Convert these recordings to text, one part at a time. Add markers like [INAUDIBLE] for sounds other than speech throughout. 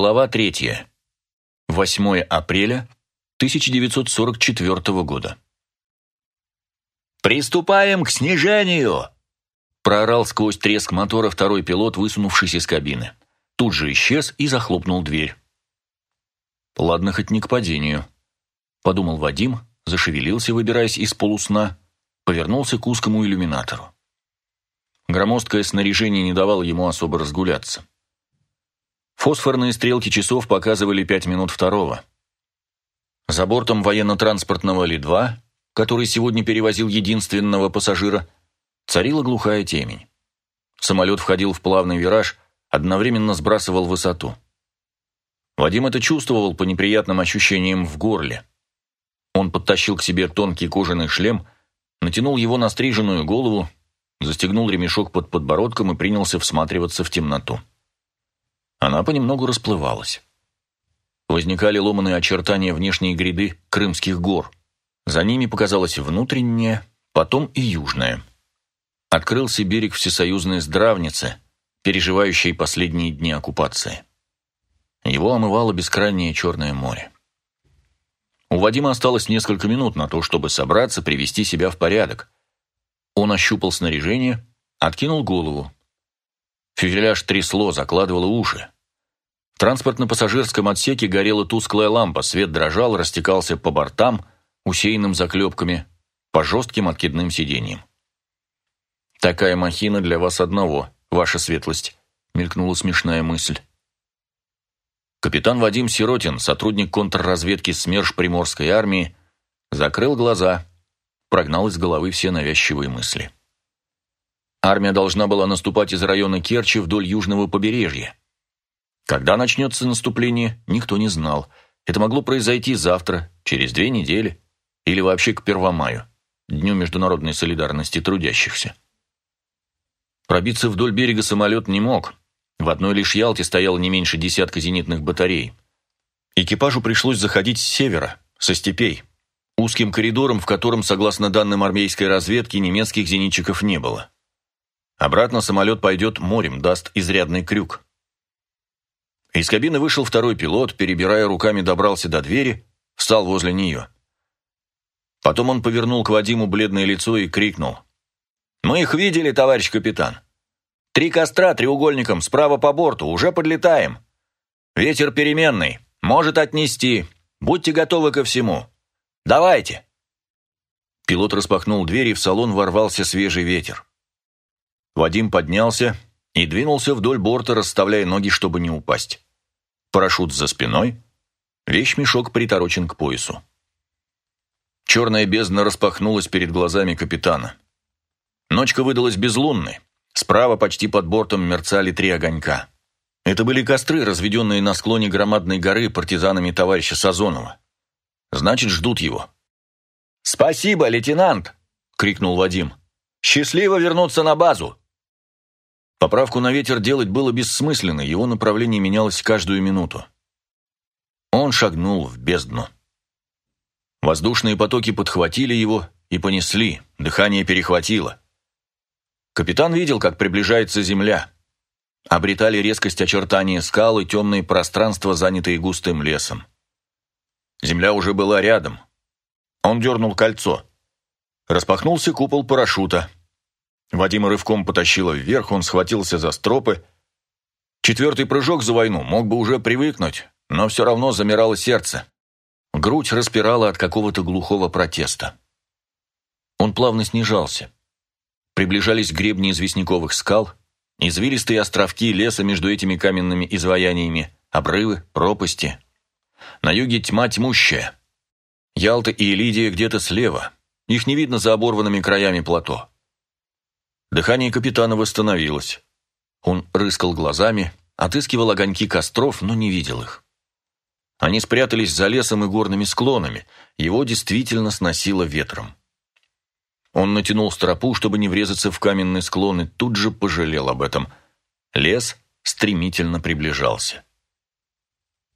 Глава третья. 8 апреля 1944 года. «Приступаем к снижению!» Проорал сквозь треск мотора второй пилот, высунувшись из кабины. Тут же исчез и захлопнул дверь. «Ладно, хоть не к падению», — подумал Вадим, зашевелился, выбираясь из полусна, повернулся к узкому иллюминатору. Громоздкое снаряжение не давало ему особо разгуляться. Фосфорные стрелки часов показывали пять минут второго. За бортом военно-транспортного Ли-2, который сегодня перевозил единственного пассажира, царила глухая темень. Самолет входил в плавный вираж, одновременно сбрасывал высоту. Вадим это чувствовал по неприятным ощущениям в горле. Он подтащил к себе тонкий кожаный шлем, натянул его на стриженную голову застегнул ремешок под подбородком и принялся всматриваться в темноту. Она понемногу расплывалась. Возникали ломаные очертания внешней гряды Крымских гор. За ними показалось внутреннее, потом и южное. Открылся берег всесоюзной здравницы, переживающей последние дни оккупации. Его омывало бескрайнее Черное море. У Вадима осталось несколько минут на то, чтобы собраться, привести себя в порядок – он ощупал снаряжение, откинул голову. Фюзеляж трясло, закладывало уши. Транспортно-пассажирском отсеке горела тусклая лампа, свет дрожал, растекался по бортам, усеянным заклепками, по жестким откидным сиденьям. «Такая махина для вас одного, ваша светлость», — мелькнула смешная мысль. Капитан Вадим Сиротин, сотрудник контрразведки СМЕРШ Приморской армии, закрыл глаза, прогнал из головы все навязчивые мысли. Армия должна была наступать из района Керчи вдоль южного побережья. Когда начнется наступление, никто не знал. Это могло произойти завтра, через две недели или вообще к Первомаю, Дню международной солидарности трудящихся. Пробиться вдоль берега самолет не мог. В одной лишь Ялте стояло не меньше десятка зенитных батарей. Экипажу пришлось заходить с севера, со степей узким коридором, в котором, согласно данным армейской разведки, немецких зенитчиков не было. Обратно самолет пойдет морем, даст изрядный крюк. Из кабины вышел второй пилот, перебирая руками, добрался до двери, встал возле нее. Потом он повернул к Вадиму бледное лицо и крикнул. «Мы их видели, товарищ капитан. Три костра треугольником справа по борту, уже подлетаем. Ветер переменный, может отнести. Будьте готовы ко всему». Давайте!» Пилот распахнул дверь, и в салон ворвался свежий ветер. Вадим поднялся и двинулся вдоль борта, расставляя ноги, чтобы не упасть. Парашют за спиной, вещмешок приторочен к поясу. Черная бездна распахнулась перед глазами капитана. Ночка выдалась безлунной. Справа почти под бортом мерцали три огонька. Это были костры, разведенные на склоне громадной горы партизанами товарища Сазонова. Значит, ждут его. «Спасибо, лейтенант!» — крикнул Вадим. «Счастливо вернуться на базу!» Поправку на ветер делать было бессмысленно, его направление менялось каждую минуту. Он шагнул в бездну. Воздушные потоки подхватили его и понесли, дыхание перехватило. Капитан видел, как приближается земля. Обретали резкость очертания скалы, темные пространства, занятые густым лесом. Земля уже была рядом. Он дернул кольцо. Распахнулся купол парашюта. Вадима рывком потащило вверх, он схватился за стропы. Четвертый прыжок за войну мог бы уже привыкнуть, но все равно замирало сердце. Грудь распирала от какого-то глухого протеста. Он плавно снижался. Приближались гребни известняковых скал, извилистые островки леса между этими каменными изваяниями, обрывы, пропасти, на юге тьма тьмущая. Ялта и Элидия где-то слева. Их не видно за оборванными краями плато. Дыхание капитана восстановилось. Он рыскал глазами, отыскивал огоньки костров, но не видел их. Они спрятались за лесом и горными склонами. Его действительно сносило ветром. Он натянул стропу, чтобы не врезаться в каменный склон, и тут же пожалел об этом. Лес стремительно приближался.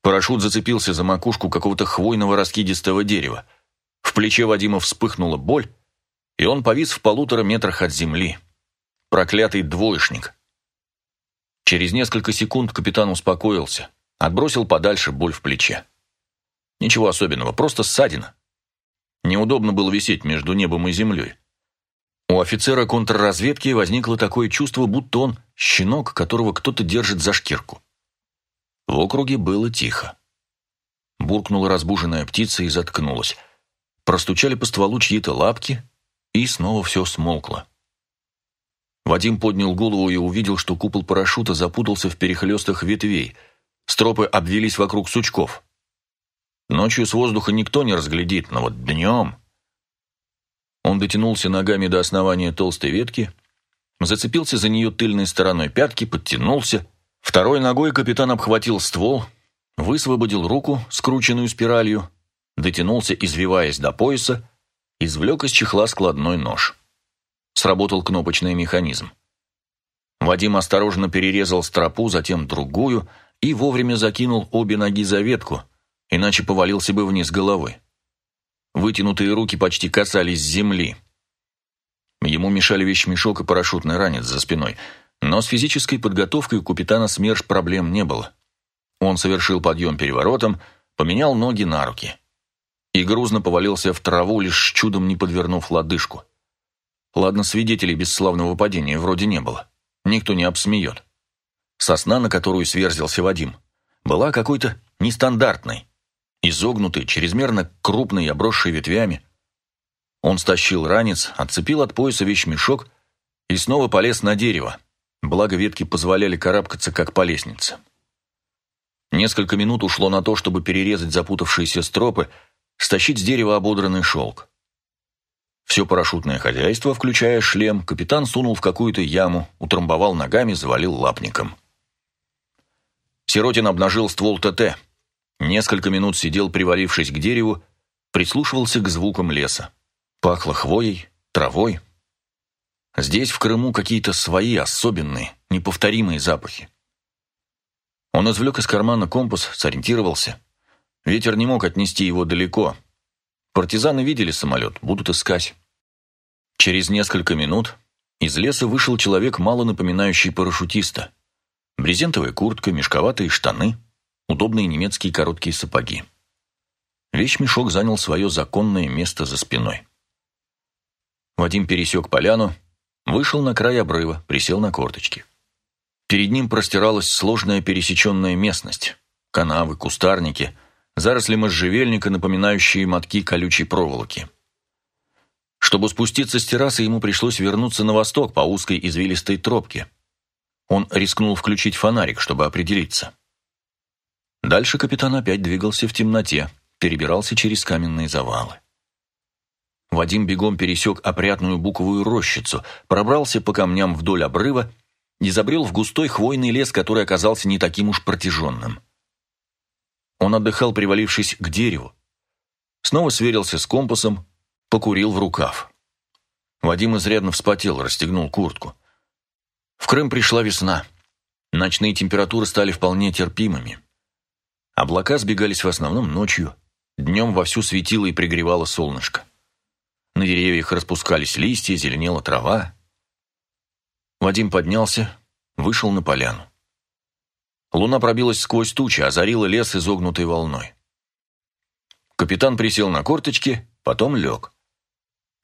Парашют зацепился за макушку какого-то хвойного раскидистого дерева. В плече Вадима вспыхнула боль, и он повис в полутора метрах от земли. Проклятый двоечник. Через несколько секунд капитан успокоился, Отбросил подальше боль в плече. Ничего особенного, просто ссадина. Неудобно было висеть между небом и землей. У офицера контрразведки возникло такое чувство, будто он щенок, которого кто-то держит за шкирку. В округе было тихо. Буркнула разбуженная птица и заткнулась. Простучали по стволу чьи-то лапки, и снова все смолкло. Вадим поднял голову и увидел, что купол парашюта запутался в перехлестах ветвей. Стропы обвелись вокруг сучков. Ночью с воздуха никто не разглядит, но вот днем... Он дотянулся ногами до основания толстой ветки, зацепился за нее тыльной стороной пятки, подтянулся. Второй ногой капитан обхватил ствол, высвободил руку, скрученную спиралью, дотянулся, извиваясь до пояса, извлек из чехла складной нож. Сработал кнопочный механизм. Вадим осторожно перерезал стропу, затем другую и вовремя закинул обе ноги за ветку, иначе повалился бы вниз головой. Вытянутые руки почти касались земли. Ему мешали вещмешок и парашютный ранец за спиной, но с физической подготовкой у капитана СМЕРШ проблем не было. Он совершил подъем переворотом, поменял ноги на руки. И грузно повалился в траву, лишь чудом не подвернув лодыжку. Ладно, свидетелей бесславного падения вроде не было. Никто не обсмеет. Сосна, на которую сверзился Вадим, была какой-то нестандартной изогнутый, чрезмерно крупный, обросший ветвями. Он стащил ранец, отцепил от пояса вещмешок и снова полез на дерево, благо ветки позволяли карабкаться, как по лестнице. Несколько минут ушло на то, чтобы перерезать запутавшиеся стропы, стащить с дерева ободранный шелк. Все парашютное хозяйство, включая шлем, капитан сунул в какую-то яму, утрамбовал ногами, завалил лапником. Сиротин обнажил ствол ТТ – Несколько минут сидел, привалившись к дереву, прислушивался к звукам леса. Пахло хвоей, травой. Здесь, в Крыму, какие-то свои, особенные, неповторимые запахи. Он извлек из кармана компас, сориентировался. Ветер не мог отнести его далеко. Партизаны видели самолет, будут искать. Через несколько минут из леса вышел человек, мало напоминающий парашютиста. Брезентовая куртка, мешковатые штаны — удобные немецкие короткие сапоги. Вещмешок занял свое законное место за спиной. Вадим пересек поляну, вышел на край обрыва, присел на корточки. Перед ним простиралась сложная пересеченная местность. Канавы, кустарники, заросли можжевельника, напоминающие мотки колючей проволоки. Чтобы спуститься с террасы, ему пришлось вернуться на восток по узкой извилистой тропке. Он рискнул включить фонарик, чтобы определиться. Дальше капитан опять двигался в темноте, перебирался через каменные завалы. Вадим бегом пересек опрятную буковую рощицу, пробрался по камням вдоль обрыва и забрел в густой хвойный лес, который оказался не таким уж протяженным. Он отдыхал, привалившись к дереву. Снова сверился с компасом, покурил в рукав. Вадим изрядно вспотел, расстегнул куртку. В Крым пришла весна. Ночные температуры стали вполне терпимыми. Облака сбегались в основном ночью. Днем вовсю светило и пригревало солнышко. На деревьях распускались листья, зеленела трава. Вадим поднялся, вышел на поляну. Луна пробилась сквозь тучи, озарила лес изогнутой волной. Капитан присел на корточки, потом лег.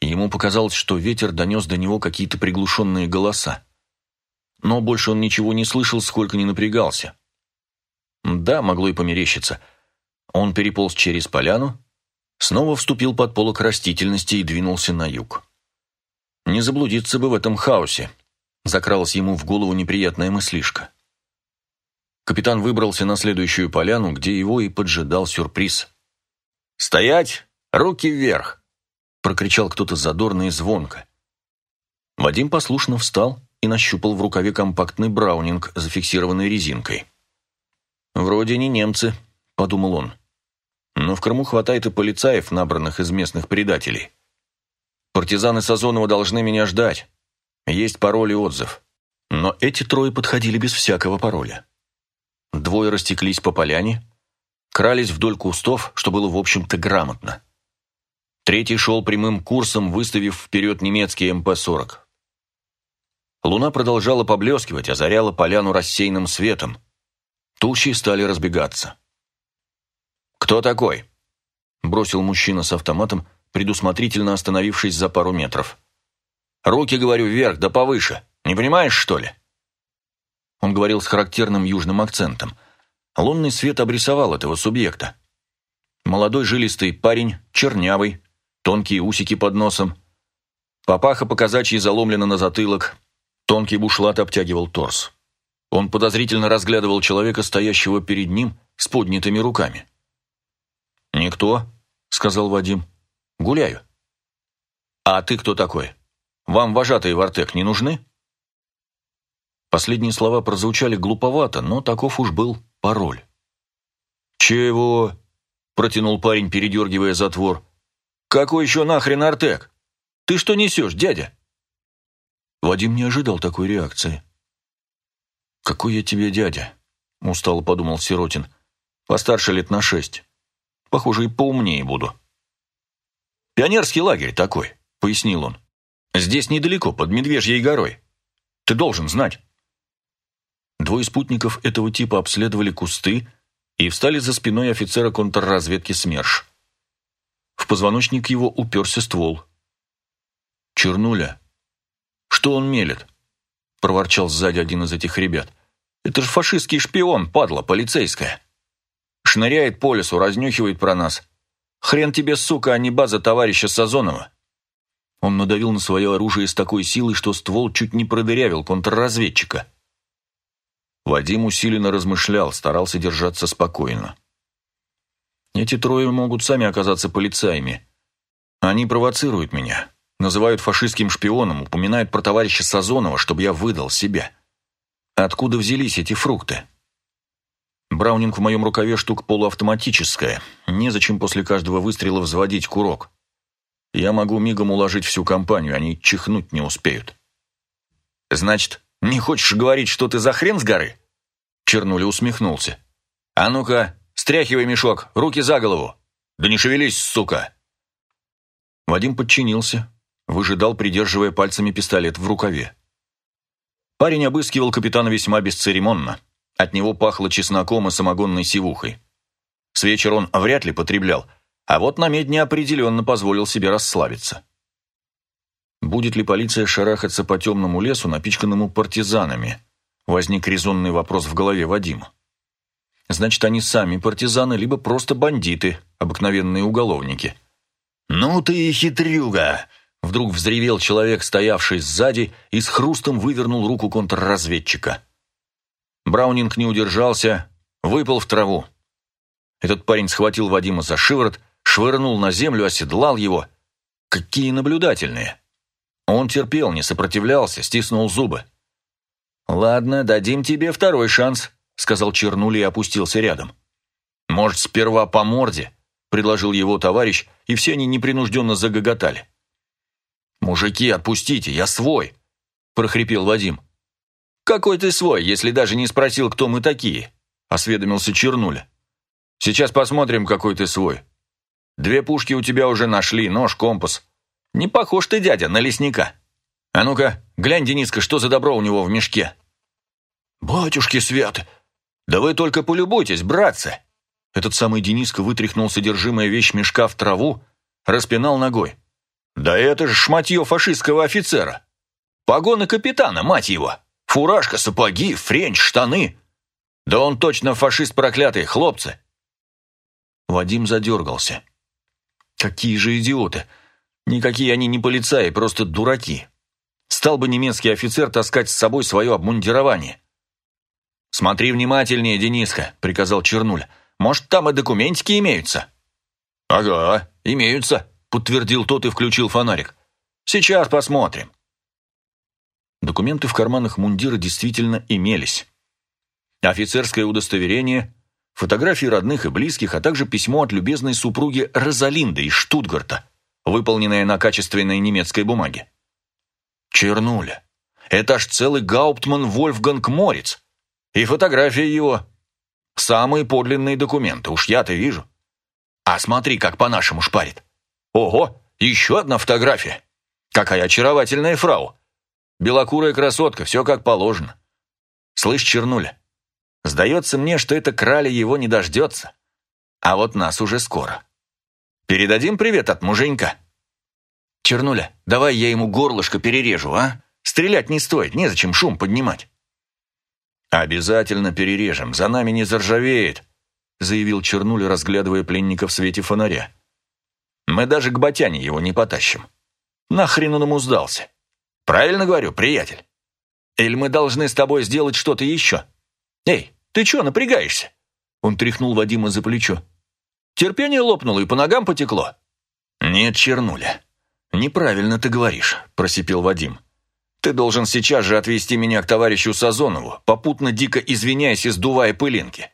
Ему показалось, что ветер донес до него какие-то приглушенные голоса. Но больше он ничего не слышал, сколько не напрягался. Да, могло и померещиться. Он переполз через поляну, снова вступил под полок растительности и двинулся на юг. Не заблудиться бы в этом хаосе. Закралась ему в голову неприятная мыслишка. Капитан выбрался на следующую поляну, где его и поджидал сюрприз. «Стоять! Руки вверх!» — прокричал кто-то задорно и звонко. Вадим послушно встал и нащупал в рукаве компактный браунинг, зафиксированный резинкой. «Вроде не немцы», — подумал он. «Но в Крыму хватает и полицаев, набранных из местных предателей. Партизаны Сазонова должны меня ждать. Есть пароль и отзыв». Но эти трое подходили без всякого пароля. Двое растеклись по поляне, крались вдоль кустов, что было, в общем-то, грамотно. Третий шел прямым курсом, выставив вперед немецкий МП-40. Луна продолжала поблескивать, озаряла поляну рассеянным светом. Тучи стали разбегаться. «Кто такой?» – бросил мужчина с автоматом, предусмотрительно остановившись за пару метров. «Руки, говорю, вверх, да повыше. Не понимаешь, что ли?» Он говорил с характерным южным акцентом. Лунный свет обрисовал этого субъекта. Молодой жилистый парень, чернявый, тонкие усики под носом. Папаха показачьи заломлена на затылок, тонкий бушлат обтягивал торс. Он подозрительно разглядывал человека, стоящего перед ним, с поднятыми руками. «Никто», — сказал Вадим. «Гуляю». «А ты кто такой? Вам вожатые в Артек не нужны?» Последние слова прозвучали глуповато, но таков уж был пароль. «Чего?» – протянул парень, передергивая затвор. «Какой еще нахрен Артек? Ты что несешь, дядя?» Вадим не ожидал такой реакции. «Какой я тебе дядя?» – устало подумал Сиротин. «Постарше лет на шесть. Похоже, и поумнее буду». «Пионерский лагерь такой», – пояснил он. «Здесь недалеко, под Медвежьей горой. Ты должен знать». Двое спутников этого типа обследовали кусты и встали за спиной офицера контрразведки СМЕРШ. В позвоночник его уперся ствол. «Чернуля, что он мелет?» – проворчал сзади один из этих ребят. «Это же фашистский шпион, падла, полицейская. Шныряет по лесу, разнюхивает про нас. Хрен тебе, сука, а не база товарища Сазонова». Он надавил на свое оружие с такой силой, что ствол чуть не продырявил контрразведчика. Вадим усиленно размышлял, старался держаться спокойно. Эти трое могут сами оказаться полицаями. Они провоцируют меня, называют фашистским шпионом, упоминают про товарища Сазонова, чтобы я выдал себя. Откуда взялись эти фрукты? Браунинг в моем рукаве штука полуавтоматическая. Незачем после каждого выстрела взводить курок. Я могу мигом уложить всю компанию, они чихнуть не успеют. Значит, «Не хочешь говорить, что ты за хрен с горы?» Чернули усмехнулся. «А ну-ка, стряхивай мешок, руки за голову! Да не шевелись, сука!» Вадим подчинился, выжидал, придерживая пальцами пистолет в рукаве. Парень обыскивал капитана весьма бесцеремонно. От него пахло чесноком и самогонной сивухой. С вечера он вряд ли потреблял, а вот на медне определенно позволил себе расслабиться. Будет ли полиция шарахаться по темному лесу, напичканному партизанами? Возник резонный вопрос в голове Вадима. Значит, они сами партизаны, либо просто бандиты, обыкновенные уголовники. «Ну ты и хитрюга!» Вдруг взревел человек, стоявший сзади, и с хрустом вывернул руку контрразведчика. Браунинг не удержался, выпал в траву. Этот парень схватил Вадима за шиворот, швырнул на землю, оседлал его. Какие наблюдательные! Он терпел, не сопротивлялся, стиснул зубы. «Ладно, дадим тебе второй шанс», — сказал Чернули и опустился рядом. «Может, сперва по морде?» — предложил его товарищ, и все они непринужденно загоготали. «Мужики, отпустите, я свой!» — прохрипел Вадим. «Какой ты свой, если даже не спросил, кто мы такие?» — осведомился Чернуля. «Сейчас посмотрим, какой ты свой. Две пушки у тебя уже нашли, нож, компас. Не похож ты, дядя, на лесника. А ну-ка, глянь, Дениска, что за добро у него в мешке. Батюшки святы! Да вы только полюбуйтесь, братцы!» Этот самый Дениска вытряхнул содержимое вещи в траву, распинал ногой. «Да это же шматье фашистского офицера! Погоны капитана, мать его! Фуражка, сапоги, френч, штаны! Да он точно фашист проклятый, хлопцы!» Вадим задергался. «Какие же идиоты! Никакие они не полицаи, просто дураки. Стал бы немецкий офицер таскать с собой свое обмундирование. «Смотри внимательнее, Дениска», — приказал Чернуль. «Может, там и документики имеются?» «Ага, имеются», — подтвердил тот и включил фонарик. «Сейчас посмотрим». Документы в карманах мундира действительно имелись. Офицерское удостоверение, фотографии родных и близких, а также письмо от любезной супруги Розалинды из Штутгарта выполненная на качественной немецкой бумаге. Чернуля. Это ж целый Гауптман Вольфганг Морец. И фотография его. Самые подлинные документы, уж я-то вижу. А смотри, как по-нашему шпарит. Ого, еще одна фотография. Какая очаровательная фрау. Белокурая красотка, все как положено. Слышь, Чернуля, Сдается мне, что это краля его не дождется. А вот нас уже скоро. Передадим привет от муженька. Чернуля, давай я ему горлышко перережу, а? Стрелять не стоит, незачем шум поднимать. «Обязательно перережем, за нами не заржавеет», заявил Чернуля, разглядывая пленника в свете фонаря. «Мы даже к Батяне его не потащим. Нахрен он ему сдался? Правильно говорю, приятель? Или мы должны с тобой сделать что-то еще? Эй, ты чё напрягаешься?» Он тряхнул Вадима за плечо. «Терпение лопнуло и по ногам потекло». «Нет, Чернуля, неправильно ты говоришь», – просипел Вадим. «Ты должен сейчас же отвезти меня к товарищу Сазонову, попутно дико извиняясь и сдувая пылинки.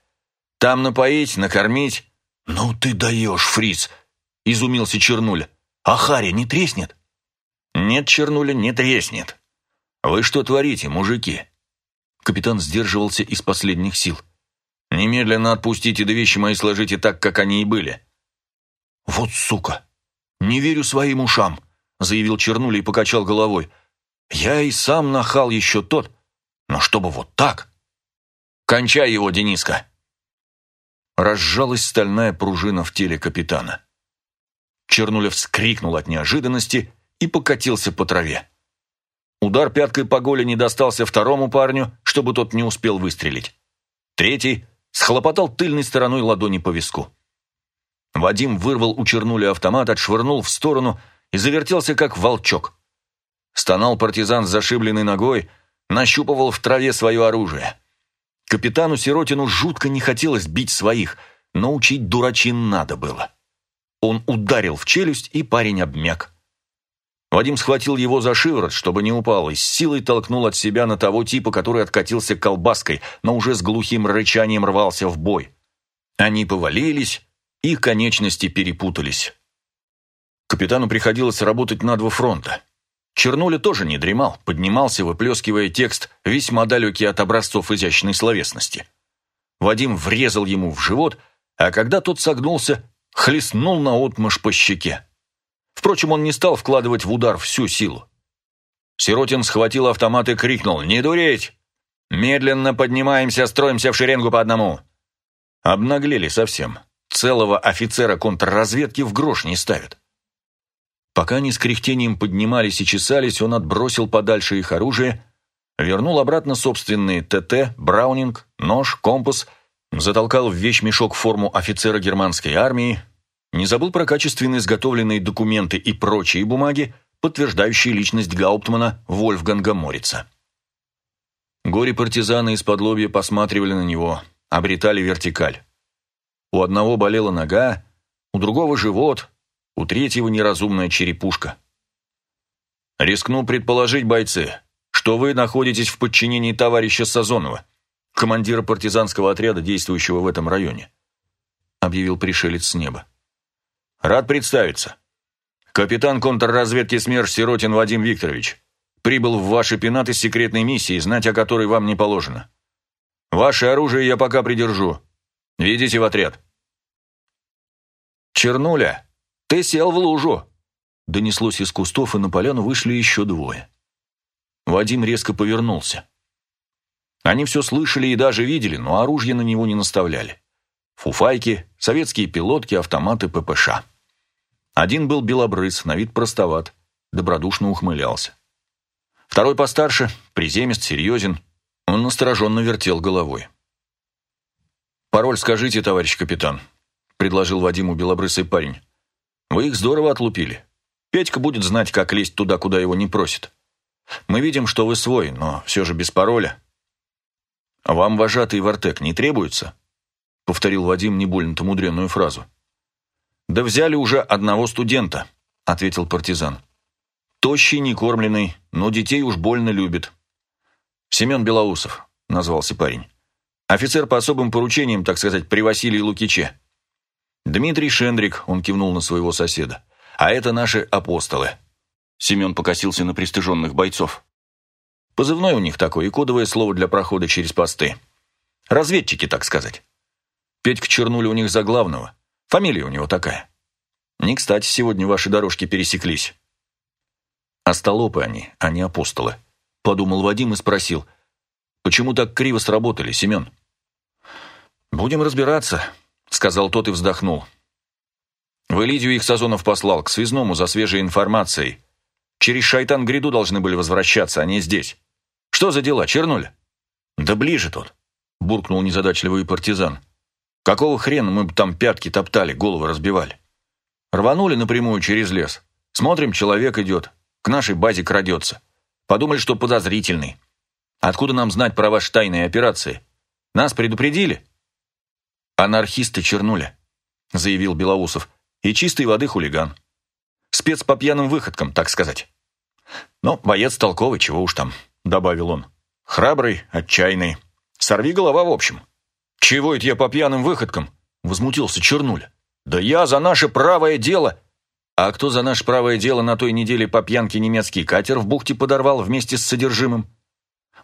Там напоить, накормить». «Ну ты даешь, фриц!» – изумился Чернуля. «А Харя не треснет?» «Нет, Чернуля, не треснет. Вы что творите, мужики?» Капитан сдерживался из последних сил. «Немедленно отпустите, да вещи мои сложите так, как они и были». «Вот сука! Не верю своим ушам!» заявил Чернуля и покачал головой. «Я и сам нахал еще тот, но чтобы вот так!» «Кончай его, Дениска!» Разжалась стальная пружина в теле капитана. Чернуля вскрикнул от неожиданности и покатился по траве. Удар пяткой по голени достался второму парню, чтобы тот не успел выстрелить. Третий схлопотал тыльной стороной ладони по виску. Вадим вырвал у Чернуля автомат, отшвырнул в сторону и завертелся, как волчок. Стонал партизан с зашибленной ногой, нащупывал в траве свое оружие. Капитану Сиротину жутко не хотелось бить своих, но учить дурачин надо было. Он ударил в челюсть, и парень обмяк. Вадим схватил его за шиворот, чтобы не упал, и с силой толкнул от себя на того типа, который откатился колбаской, но уже с глухим рычанием рвался в бой. Они повалились, их конечности перепутались. Капитану приходилось работать на два фронта. Чернуля тоже не дремал, поднимался, выплескивая текст, весьма далекий от образцов изящной словесности. Вадим врезал ему в живот, а когда тот согнулся, хлестнул наотмашь по щеке. Впрочем, он не стал вкладывать в удар всю силу. Сиротин схватил автомат и крикнул «Не дуреть! Медленно поднимаемся, строимся в шеренгу по одному!» Обнаглели совсем. Целого офицера контрразведки в грош не ставят. Пока они с кряхтением поднимались и чесались, он отбросил подальше их оружие, вернул обратно собственные ТТ, Браунинг, нож, компас, затолкал в вещмешок форму офицера германской армии, не забыл про качественно изготовленные документы и прочие бумаги, подтверждающие личность Гауптмана Вольфганга Морица. Горе-партизаны из-под лобья посматривали на него, обретали вертикаль. У одного болела нога, у другого живот, у третьего неразумная черепушка. Рискну предположить, бойцы, что вы находитесь в подчинении товарища Сазонова, командира партизанского отряда, действующего в этом районе, объявил пришелец с неба. Рад представиться. Капитан контрразведки СМЕРШ Сиротин Вадим Викторович прибыл в ваши пенаты с секретной миссией, знать о которой вам не положено. Ваше оружие я пока придержу. Ведите в отряд. Чернуля, «Ты сел в лужу!» Донеслось из кустов, и на поляну вышли еще двое. Вадим резко повернулся. Они все слышали и даже видели, но оружие на него не наставляли. Фуфайки, советские пилотки, автоматы ППШ. Один был белобрыс, на вид простоват, добродушно ухмылялся. Второй постарше, приземист, серьезен, он настороженно вертел головой. «Пароль скажите, товарищ капитан», — предложил Вадиму белобрысый парень. Вы их здорово отлупили. Петька будет знать, как лезть туда, куда его не просят. Мы видим, что вы свой, но все же без пароля. Вам вожатый Вартек не требуется? Повторил Вадим не больно-то мудренную фразу. Да взяли уже одного студента, ответил партизан. Тощий, некормленный, но детей уж больно любит. Семен Белоусов, назвался парень. Офицер по особым поручениям, так сказать, при Василии Лукиче. «Дмитрий Шендрик», — он кивнул на своего соседа. «А это наши апостолы». Семен покосился на пристыженных бойцов. Позывной у них такой и кодовое слово для прохода через посты. Разведчики, так сказать. Петька чернули у них за главного. Фамилия у него такая. Не кстати, сегодня ваши дорожки пересеклись. Остолопы они, а не апостолы. Подумал Вадим и спросил. Почему так криво сработали, Семен? «Будем разбираться», — сказал тот и вздохнул. «В Элидию их Сазонов послал, к связному, за свежей информацией. Через Шайтан-гряду должны были возвращаться, а не здесь. Что за дела, чернули?» «Да ближе тут», — буркнул незадачливый партизан. «Какого хрена мы бы там пятки топтали, головы разбивали? Рванули напрямую через лес. Смотрим, человек идет, к нашей базе крадется. Подумали, что подозрительный. Откуда нам знать про ваши тайные операции? Нас предупредили?» «Анархисты чернули», — заявил Белоусов. «И чистой воды хулиган. Спец по пьяным выходкам, так сказать». «Но боец толковый, чего уж там», — добавил он. «Храбрый, отчаянный. Сорви голова в общем». «Чего это я по пьяным выходкам?» — возмутился Чернуля. «Да я за наше правое дело!» «А кто за наше правое дело на той неделе по пьянке немецкий катер в бухте подорвал вместе с содержимым?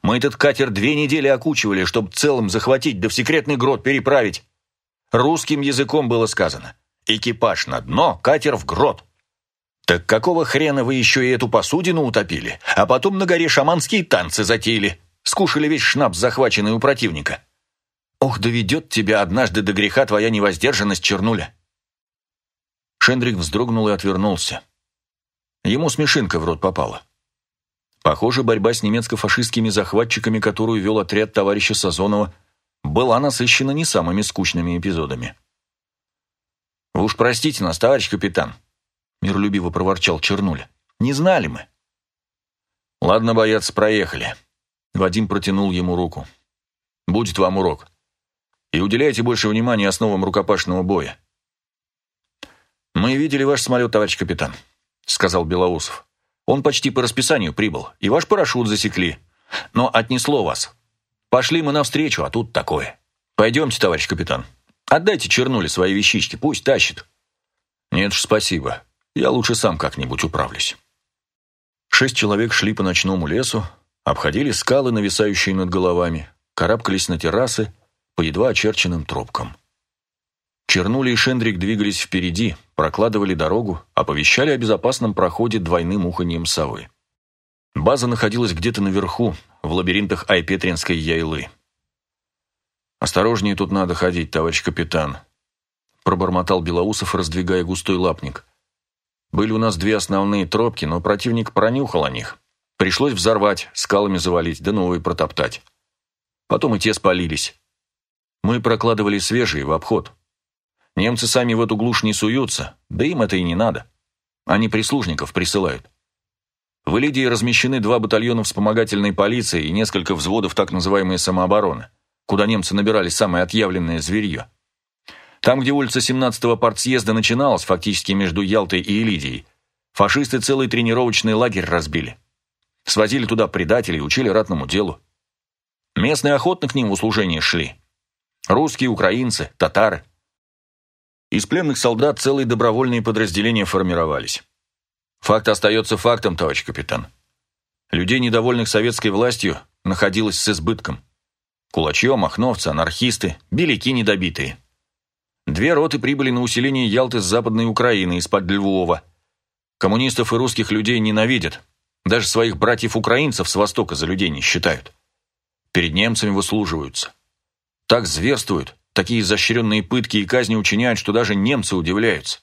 Мы этот катер две недели окучивали, чтобы целым захватить, да в секретный грот переправить. Русским языком было сказано. Экипаж на дно, катер в грот. Так какого хрена вы еще и эту посудину утопили, а потом на горе шаманские танцы затеяли? Скушали весь шнапс, захваченный у противника. Ох, доведет тебя однажды до греха твоя невоздержанность, чернуля. Шендрик вздрогнул и отвернулся. Ему смешинка в рот попала. Похоже, борьба с немецко-фашистскими захватчиками, которую вел отряд товарища Сазонова, была насыщена не самыми скучными эпизодами. «Вы уж простите нас, товарищ капитан», — миролюбиво проворчал Чернуля. «Не знали мы». «Ладно, боец, проехали». Вадим протянул ему руку. «Будет вам урок. И уделяйте больше внимания основам рукопашного боя». «Мы видели ваш самолет, товарищ капитан», — сказал Белоусов. «Он почти по расписанию прибыл, и ваш парашют засекли. Но отнесло вас. Пошли мы навстречу, а тут такое. Пойдемте, товарищ капитан. Отдайте Чернуле свои вещички, пусть тащит. Нет уж, спасибо. Я лучше сам как-нибудь управлюсь. Шесть человек шли по ночному лесу, обходили скалы, нависающие над головами, карабкались на террасы по едва очерченным тропкам. Чернули и Шендрик двигались впереди, прокладывали дорогу, оповещали о безопасном проходе двойным уханьем совы. База находилась где-то наверху, в лабиринтах Айпетринской яйлы. «Осторожнее тут надо ходить, товарищ капитан», – пробормотал Белоусов, раздвигая густой лапник. «Были у нас две основные тропки, но противник пронюхал о них. Пришлось взорвать, скалами завалить, да новые протоптать. Потом и те спалились. Мы прокладывали свежие в обход. Немцы сами в эту глушь не суются, да им это и не надо. Они прислужников присылают. В Элидии размещены два батальона вспомогательной полиции и несколько взводов так называемой самообороны, куда немцы набирали самое отъявленное зверье. Там, где улица 17-го партсъезда начиналась, фактически между Ялтой и Элидией, фашисты целый тренировочный лагерь разбили. Свозили туда предателей, учили ратному делу. Местные охотно к ним в услужение шли. Русские, украинцы, татары. Из пленных солдат целые добровольные подразделения формировались. Факт остается фактом, товарищ капитан. Людей, недовольных советской властью, находилось с избытком. Кулачье, махновцы, анархисты, беляки недобитые. Две роты прибыли на усиление Ялты с Западной Украины, из-под Львова. Коммунистов и русских людей ненавидят. Даже своих братьев-украинцев с Востока за людей не считают. Перед немцами выслуживаются. Так зверствуют, такие изощренные пытки и казни учиняют, что даже немцы удивляются.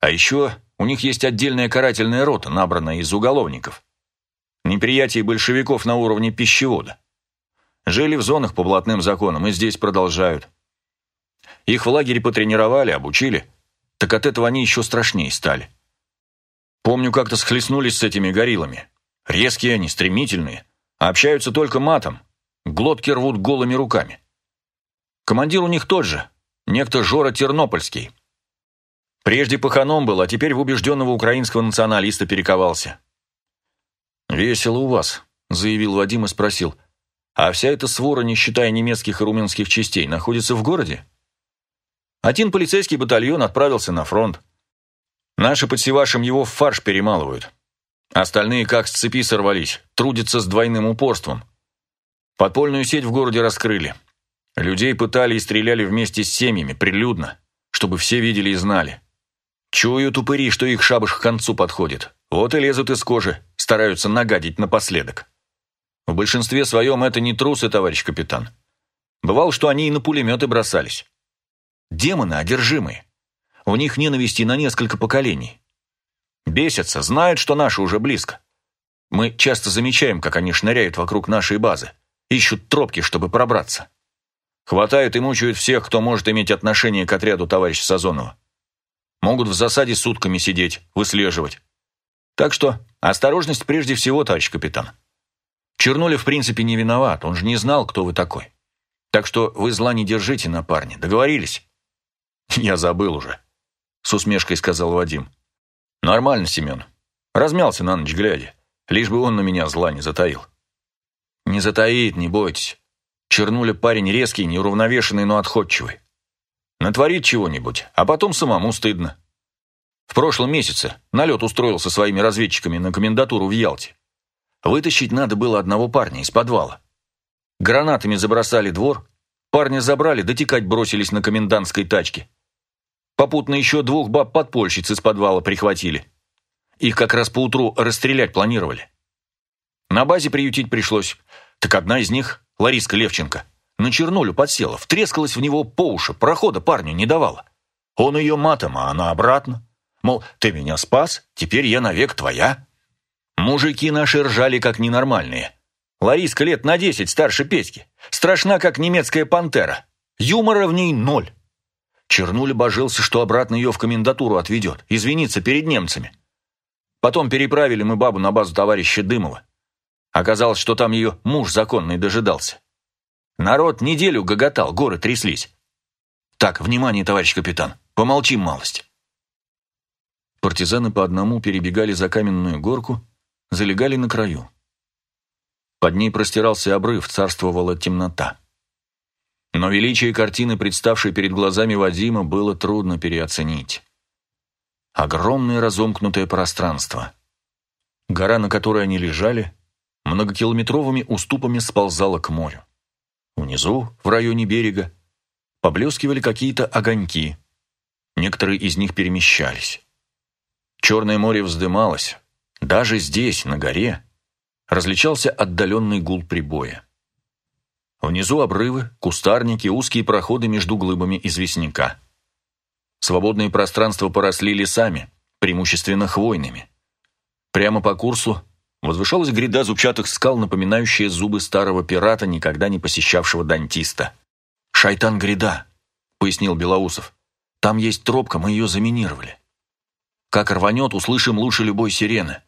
А еще у них есть отдельная карательная рота, набранная из уголовников. Неприятие большевиков на уровне пищевода. Жили в зонах по блатным законам и здесь продолжают. Их в лагере потренировали, обучили. Так от этого они еще страшнее стали. Помню, как-то схлестнулись с этими гориллами. Резкие они, стремительные. Общаются только матом. Глотки рвут голыми руками. Командир у них тот же. Некто Жора Тернопольский. Прежде паханом был, а теперь в убежденного украинского националиста перековался. «Весело у вас», — заявил Вадим и спросил. «А вся эта свора, не считая немецких и румынских частей, находится в городе?» Один полицейский батальон отправился на фронт. Наши под Севашем его в фарш перемалывают. Остальные как с цепи сорвались, трудятся с двойным упорством. Подпольную сеть в городе раскрыли. Людей пытали и стреляли вместе с семьями, прилюдно, чтобы все видели и знали. Чуют упыри, что их шабаш к концу подходит. Вот и лезут из кожи, стараются нагадить напоследок. В большинстве своем это не трусы, товарищ капитан. Бывало, что они и на пулеметы бросались. Демоны одержимые. У них ненависти на несколько поколений. Бесятся, знают, что наши уже близко. Мы часто замечаем, как они шныряют вокруг нашей базы, ищут тропки, чтобы пробраться. Хватают и мучают всех, кто может иметь отношение к отряду товарища Сазонова. Могут в засаде сутками сидеть, выслеживать. Так что осторожность прежде всего, товарищ капитан. Чернуля в принципе не виноват, он же не знал, кто вы такой. Так что вы зла не держите на парня, договорились? [LAUGHS] Я забыл уже, с усмешкой сказал Вадим. Нормально, Семен. Размялся на ночь глядя, лишь бы он на меня зла не затаил. Не затаит, не бойтесь. Чернуля парень резкий, неуравновешенный, но отходчивый. Натворит чего-нибудь, а потом самому стыдно. В прошлом месяце налет устроил со своими разведчиками на комендатуру в Ялте. Вытащить надо было одного парня из подвала. Гранатами забросали двор, парня забрали, дотекать бросились на комендантской тачке. Попутно еще двух баб-подпольщиц из подвала прихватили. Их как раз поутру расстрелять планировали. На базе приютить пришлось. Так одна из них, Лариска Левченко, на чернулю подсела, втрескалась в него по уши, прохода парню не давала. Он ее матом, а она обратно. Мол, ты меня спас, теперь я навек твоя. Мужики наши ржали как ненормальные. Лариска лет на десять старше Петьки. Страшна, как немецкая пантера. Юмора в ней ноль. Чернуля божился, что обратно ее в комендатуру отведет, извиниться перед немцами. Потом переправили мы бабу на базу товарища Дымова. Оказалось, что там ее муж законный дожидался. Народ неделю гоготал, горы тряслись. Так, внимание, товарищ капитан, помолчим малость. Партизаны по одному перебегали за каменную горку, залегали на краю. Под ней простирался обрыв, царствовала темнота. Но величие картины, представшей перед глазами Вадима, было трудно переоценить. Огромное разомкнутое пространство. Гора, на которой они лежали, многокилометровыми уступами сползала к морю. Внизу, в районе берега, поблескивали какие-то огоньки. Некоторые из них перемещались. Черное море вздымалось, даже здесь, на горе, различался отдаленный гул прибоя. Внизу обрывы, кустарники, узкие проходы между глыбами известняка. Свободные пространства поросли лесами, преимущественно хвойными. Прямо по курсу возвышалась гряда зубчатых скал, напоминающая зубы старого пирата, никогда не посещавшего дантиста. «Шайтан-гряда», — пояснил Белоусов. «Там есть тропка, мы ее заминировали. Как рванет, услышим лучше любой сирены.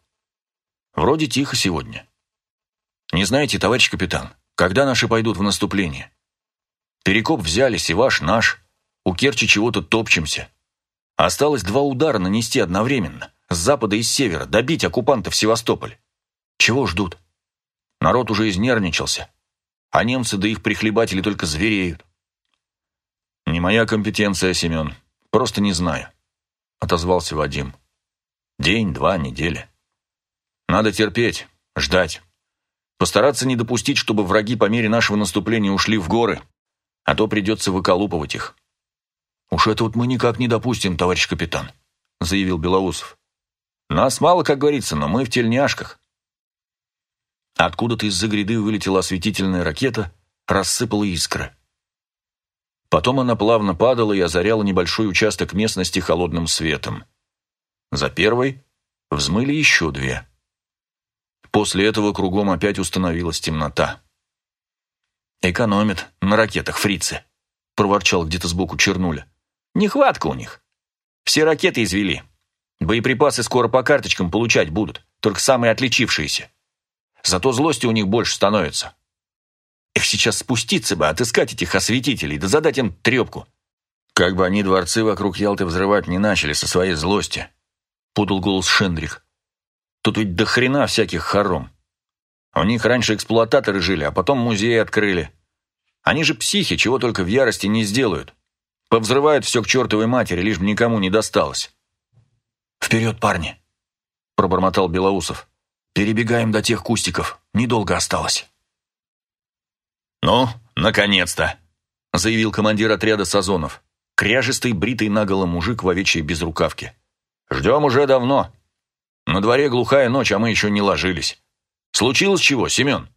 Вроде тихо сегодня. Не знаете, товарищ капитан, когда наши пойдут в наступление? Перекоп взяли, Севаш наш. У Керчи чего-то топчемся. Осталось два удара нанести одновременно, с запада и с севера, добить оккупантов Севастополь. Чего ждут? Народ уже изнервничался, а немцы да их прихлебатели только звереют. Не моя компетенция, Семен, просто не знаю. — отозвался Вадим. «День, два, неделя. Надо терпеть, ждать. Постараться не допустить, чтобы враги по мере нашего наступления ушли в горы, а то придется выколупывать их». «Уж это вот мы никак не допустим, товарищ капитан», — заявил Белоусов. «Нас мало, как говорится, но мы в тельняшках». Откуда-то из-за гряды вылетела осветительная ракета, рассыпала искры. Потом она плавно падала и озаряла небольшой участок местности холодным светом. За первой взмыли еще две. После этого кругом опять установилась темнота. «Экономят на ракетах фрицы», — проворчал где-то сбоку Чернуля. «Нехватка у них. Все ракеты извели. Боеприпасы скоро по карточкам получать будут, только самые отличившиеся. Зато злости у них больше становится. Их сейчас спуститься бы, отыскать этих осветителей, да задать им трепку. Как бы они дворцы вокруг Ялты взрывать не начали со своей злости, подал голос Шендрих. Тут ведь до хрена всяких хором. У них раньше эксплуататоры жили, а потом музеи открыли. Они же психи, чего только в ярости не сделают. Повзрывают все к чертовой матери, лишь бы никому не досталось. «Вперед, парни!» – пробормотал Белоусов. «Перебегаем до тех кустиков. Недолго осталось». «Ну, наконец-то!» – заявил командир отряда Сазонов. Кряжистый, бритый наголо мужик в овечьей безрукавке. «Ждем уже давно. На дворе глухая ночь, а мы еще не ложились. Случилось чего, Семен?»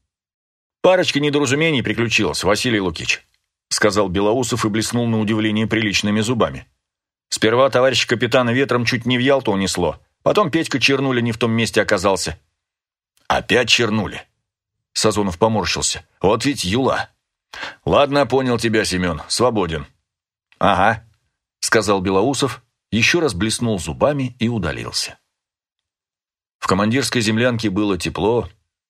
«Парочка недоразумений приключилась, Василий Лукич», сказал Белоусов и блеснул на удивление приличными зубами. «Сперва товарищ капитана ветром чуть не в Ялту унесло, потом Петька Чернуля не в том месте оказался». «Опять Чернули?» Сазонов поморщился. «Вот ведь юла». «Ладно, понял тебя, Семен, свободен». «Ага», — сказал Белоусов, еще раз блеснул зубами и удалился. В командирской землянке было тепло,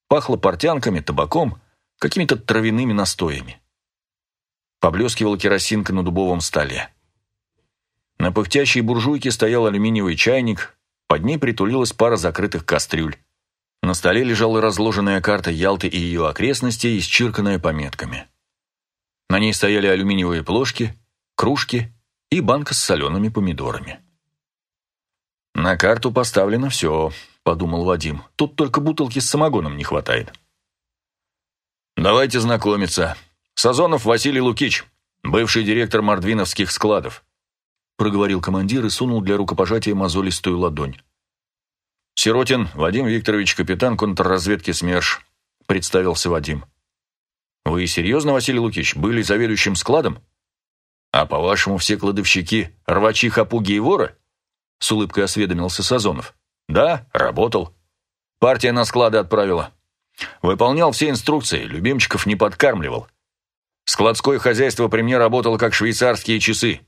пахло портянками, табаком, какими-то травяными настоями. Поблескивала керосинка на дубовом столе. На пыхтящей буржуйке стоял алюминиевый чайник, под ней притулилась пара закрытых кастрюль. На столе лежала разложенная карта Ялты и ее окрестностей, исчирканная пометками. На ней стояли алюминиевые плошки, кружки и банка с солеными помидорами. «На карту поставлено все», — подумал Вадим. «Тут только бутылки с самогоном не хватает». «Давайте знакомиться. Сазонов Василий Лукич, бывший директор мордвиновских складов», проговорил командир и сунул для рукопожатия мозолистую ладонь. «Сиротин Вадим Викторович, капитан контрразведки СМЕРШ», представился Вадим. «Вы серьезно, Василий Лукич, были заведующим складом? А по-вашему, все кладовщики – рвачи, хапуги и воры?» С улыбкой осведомился Сазонов. «Да, работал. Партия на склады отправила. Выполнял все инструкции, любимчиков не подкармливал. Складское хозяйство при мне работало как швейцарские часы.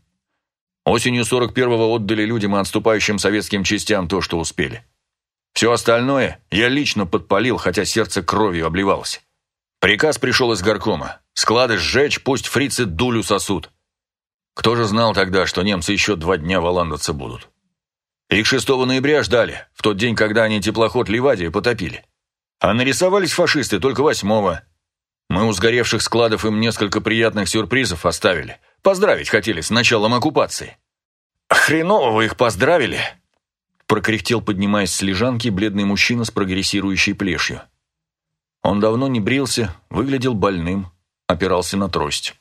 Осенью 41-го отдали людям и отступающим советским частям то, что успели. Все остальное я лично подпалил, хотя сердце кровью обливалось. Приказ пришел из горкома. Склады сжечь, пусть фрицы дулю сосут. Кто же знал тогда, что немцы еще два дня валандаться будут? Их 6 ноября ждали, в тот день, когда они теплоход Ливадия потопили. А нарисовались фашисты только 8 Мы у сгоревших складов им несколько приятных сюрпризов оставили. Поздравить хотели с началом оккупации. «Хреново вы их поздравили!» Прокряхтел, поднимаясь с лежанки, бледный мужчина с прогрессирующей плешью. Он давно не брился, выглядел больным, опирался на трость.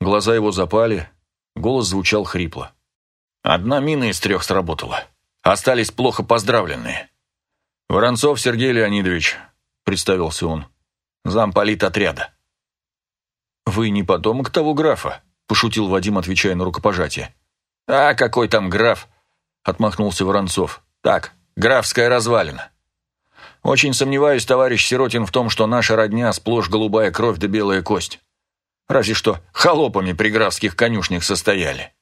Глаза его запали, голос звучал хрипло. Одна мина из трех сработала. Остались плохо поздравленные. «Воронцов Сергей Леонидович», — представился он, — замполит отряда. «Вы не потомок того графа?» — пошутил Вадим, отвечая на рукопожатие. «А какой там граф?» — отмахнулся Воронцов. «Так, графская развалина. Очень сомневаюсь, товарищ Сиротин, в том, что наша родня сплошь голубая кровь да белая кость. Разве что холопами при графских конюшнях состояли.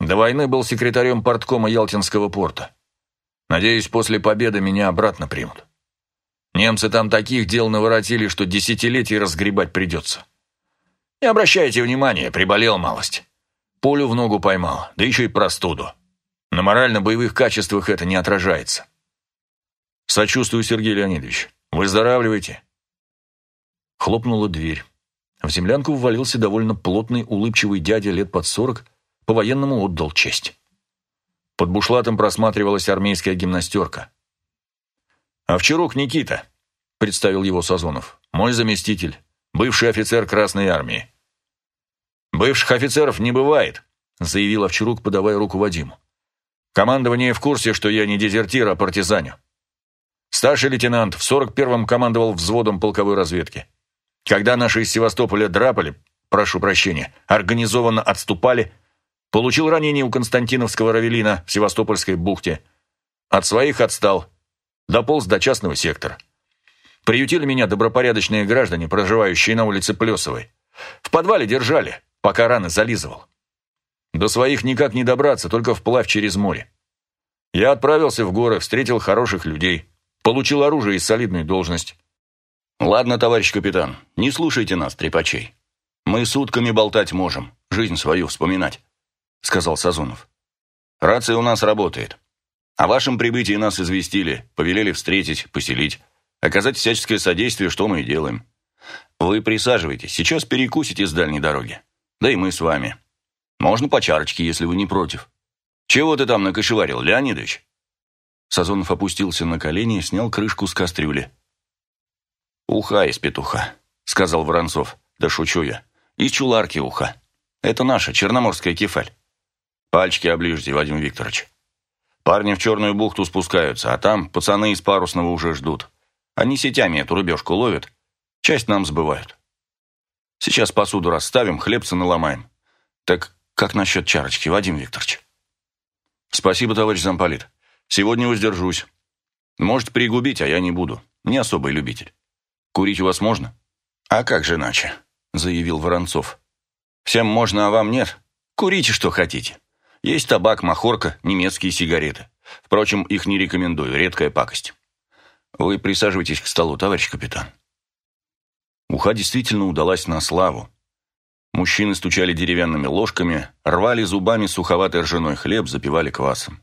До войны был секретарем порткома Ялтинского порта. Надеюсь, после победы меня обратно примут. Немцы там таких дел наворотили, что десятилетий разгребать придется. Не обращайте внимания, приболел малость. Пулю в ногу поймал, да еще и простуду. На морально-боевых качествах это не отражается. Сочувствую, Сергей Леонидович. Выздоравливайте. Хлопнула дверь. В землянку ввалился довольно плотный, улыбчивый дядя лет под сорок, по-военному отдал честь. Под бушлатом просматривалась армейская гимнастерка. «Овчарук Никита», — представил его Сазонов, — «мой заместитель, бывший офицер Красной Армии». «Бывших офицеров не бывает», — заявил Овчарук, подавая руку Вадиму. Командование в курсе, что я не дезертир, а партизаню. Старший лейтенант в 41-м командовал взводом полковой разведки. Когда наши из Севастополя драпали, прошу прощения, организованно отступали, получил ранение у Константиновского Равелина в Севастопольской бухте. От своих отстал. Дополз до частного сектора. Приютили меня добропорядочные граждане, проживающие на улице Плесовой. В подвале держали, пока раны зализывал. До своих никак не добраться, только вплавь через море. Я отправился в горы, встретил хороших людей, получил оружие и солидную должность. Ладно, товарищ капитан, не слушайте нас, трепачей. Мы сутками болтать можем, жизнь свою вспоминать, сказал Сазонов. Рация у нас работает. О вашем прибытии нас известили, повелели встретить, поселить, оказать всяческое содействие, что мы и делаем. Вы присаживайтесь, сейчас перекусите с дальней дороги. Да и мы с вами. Можно по чарочке, если вы не против. Чего ты там накошеварил, Леонидович?» Сазонов опустился на колени и снял крышку с кастрюли. «Уха из петуха», — сказал Воронцов. «Да шучу я. Из чуларки уха. Это наша, черноморская кефаль. Пальчики оближьте, Вадим Викторович. Парни в черную бухту спускаются, а там пацаны из парусного уже ждут. Они сетями эту рыбешку ловят, часть нам сбывают. Сейчас посуду расставим, хлебца наломаем. Так как насчет чарочки, Вадим Викторович? Спасибо, товарищ замполит. Сегодня воздержусь. Может пригубить, а я не буду. Не особый любитель. Курить у вас можно? А как же иначе? Заявил Воронцов. Всем можно, а вам нет. Курите, что хотите. Есть табак, махорка, немецкие сигареты. Впрочем, их не рекомендую, редкая пакость. Вы присаживайтесь к столу, товарищ капитан. Уха действительно удалась на славу. Мужчины стучали деревянными ложками, рвали зубами суховатый ржаной хлеб, запивали квасом.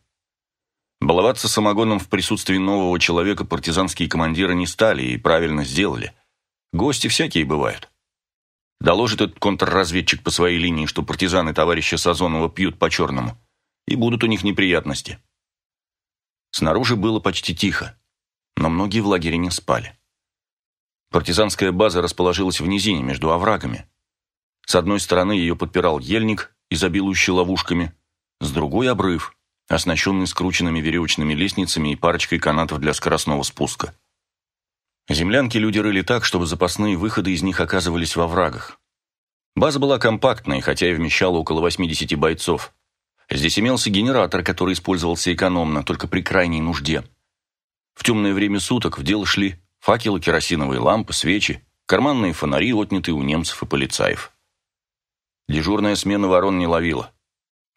Баловаться самогоном в присутствии нового человека партизанские командиры не стали и правильно сделали. Гости всякие бывают. Доложит этот контрразведчик по своей линии, что партизаны товарища Сазонова пьют по-черному, и будут у них неприятности. Снаружи было почти тихо, но многие в лагере не спали. Партизанская база расположилась в низине между оврагами. С одной стороны ее подпирал ельник, изобилующий ловушками, с другой – обрыв, оснащенный скрученными веревочными лестницами и парочкой канатов для скоростного спуска. Землянки люди рыли так, чтобы запасные выходы из них оказывались во врагах. База была компактной, хотя и вмещала около 80 бойцов. Здесь имелся генератор, который использовался экономно, только при крайней нужде. В темное время суток в дело шли факелы, керосиновые лампы, свечи, карманные фонари, отнятые у немцев и полицаев. Дежурная смена ворон не ловила.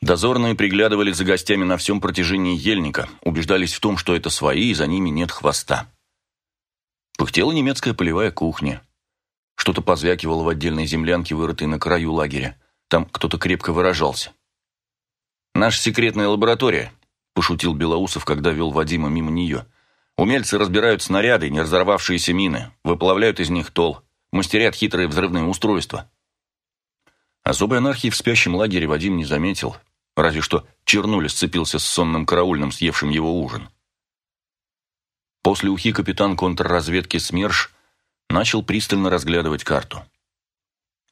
Дозорные приглядывали за гостями на всем протяжении ельника, убеждались в том, что это свои, и за ними нет хвоста. Пыхтела немецкая полевая кухня. Что-то позвякивало в отдельной землянке, вырытой на краю лагеря. Там кто-то крепко выражался. «Наша секретная лаборатория», – пошутил Белоусов, когда вел Вадима мимо нее. «Умельцы разбирают снаряды, не разорвавшиеся мины, выплавляют из них тол, мастерят хитрые взрывные устройства». Особой анархии в спящем лагере Вадим не заметил, разве что Чернуля сцепился с сонным караульным, съевшим его ужин. После ухи капитан контрразведки СМЕРШ начал пристально разглядывать карту.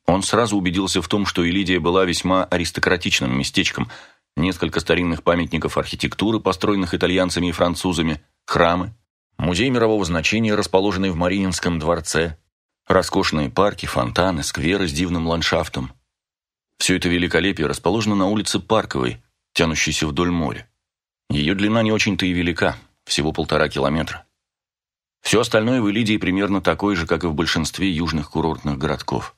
Он сразу убедился в том, что Элидия была весьма аристократичным местечком. Несколько старинных памятников архитектуры, построенных итальянцами и французами, храмы, музей мирового значения, расположенный в Мариинском дворце, роскошные парки, фонтаны, скверы с дивным ландшафтом. Все это великолепие расположено на улице Парковой, тянущейся вдоль моря. Ее длина не очень-то и велика, всего полтора километра. Все остальное в Элидии примерно такое же, как и в большинстве южных курортных городков.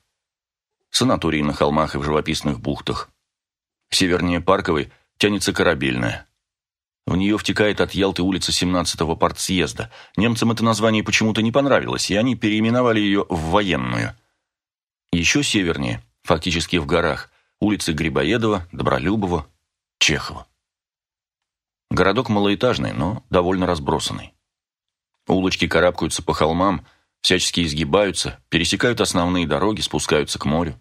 Санатории на холмах и в живописных бухтах. Севернее Парковой тянется корабельная. В нее втекает от Ялты улица 17-го партсъезда. Немцам это название почему-то не понравилось, и они переименовали ее в военную. Еще севернее, фактически в горах, улицы Грибоедова, Добролюбова, Чехова. Городок малоэтажный, но довольно разбросанный. Улочки карабкаются по холмам, всячески изгибаются, пересекают основные дороги, спускаются к морю.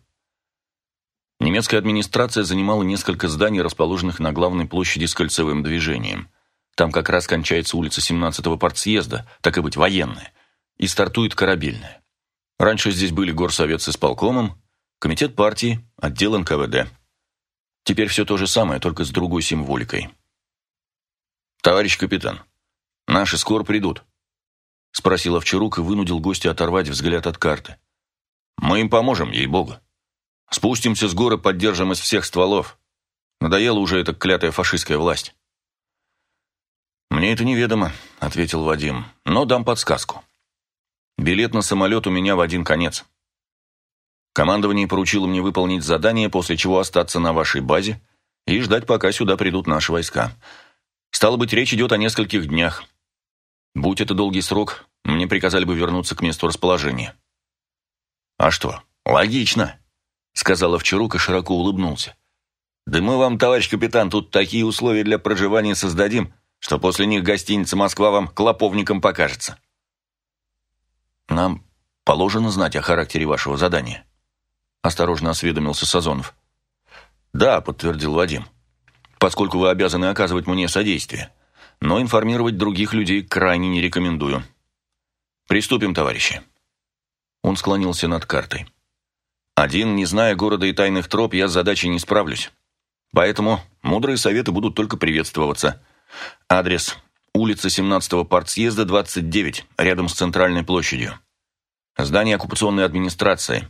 Немецкая администрация занимала несколько зданий, расположенных на главной площади с кольцевым движением. Там как раз кончается улица 17-го партсъезда, так и быть, военная, и стартует корабельная. Раньше здесь были горсовет с исполкомом, комитет партии, отдел НКВД. Теперь все то же самое, только с другой символикой. «Товарищ капитан, наши скоро придут», — спросил Овчарук и вынудил гостя оторвать взгляд от карты. «Мы им поможем, ей-богу. Спустимся с горы, поддержим из всех стволов. Надоела уже эта клятая фашистская власть». «Мне это неведомо», — ответил Вадим, — «но дам подсказку. Билет на самолет у меня в один конец. Командование поручило мне выполнить задание, после чего остаться на вашей базе и ждать, пока сюда придут наши войска». Стало быть, речь идет о нескольких днях. Будь это долгий срок, мне приказали бы вернуться к месту расположения. «А что, логично», — сказал Овчарук и широко улыбнулся. «Да мы вам, товарищ капитан, тут такие условия для проживания создадим, что после них гостиница «Москва» вам клоповником покажется». «Нам положено знать о характере вашего задания», — осторожно осведомился Сазонов. «Да», — подтвердил Вадим поскольку вы обязаны оказывать мне содействие. Но информировать других людей крайне не рекомендую. Приступим, товарищи». Он склонился над картой. «Один, не зная города и тайных троп, я с задачей не справлюсь. Поэтому мудрые советы будут только приветствоваться. Адрес – улица 17-го партсъезда, 29, рядом с центральной площадью. Здание оккупационной администрации.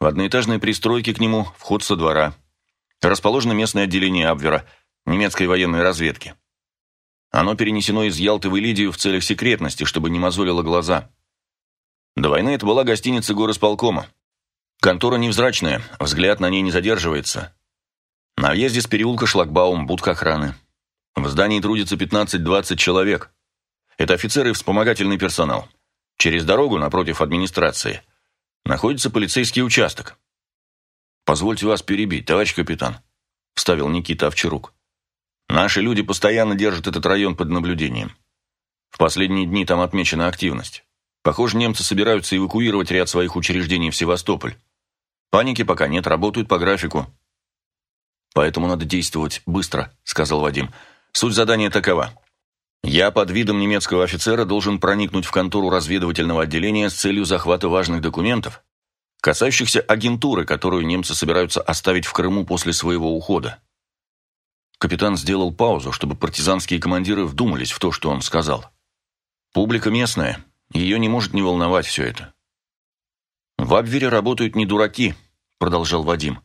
В одноэтажной пристройке к нему вход со двора. Расположено местное отделение Абвера, немецкой военной разведки. Оно перенесено из Ялты в Илидию в целях секретности, чтобы не мозолило глаза. До войны это была гостиница горосполкома. Контора невзрачная, взгляд на ней не задерживается. На въезде с переулка шлагбаум, будка охраны. В здании трудится 15-20 человек. Это офицеры и вспомогательный персонал. Через дорогу, напротив администрации, находится полицейский участок. «Позвольте вас перебить, товарищ капитан», – вставил Никита Овчарук. «Наши люди постоянно держат этот район под наблюдением. В последние дни там отмечена активность. Похоже, немцы собираются эвакуировать ряд своих учреждений в Севастополь. Паники пока нет, работают по графику». «Поэтому надо действовать быстро», – сказал Вадим. «Суть задания такова. Я под видом немецкого офицера должен проникнуть в контору разведывательного отделения с целью захвата важных документов, касающихся агентуры, которую немцы собираются оставить в Крыму после своего ухода. Капитан сделал паузу, чтобы партизанские командиры вдумались в то, что он сказал. Публика местная, ее не может не волновать все это. «В Абвере работают не дураки», — продолжал Вадим.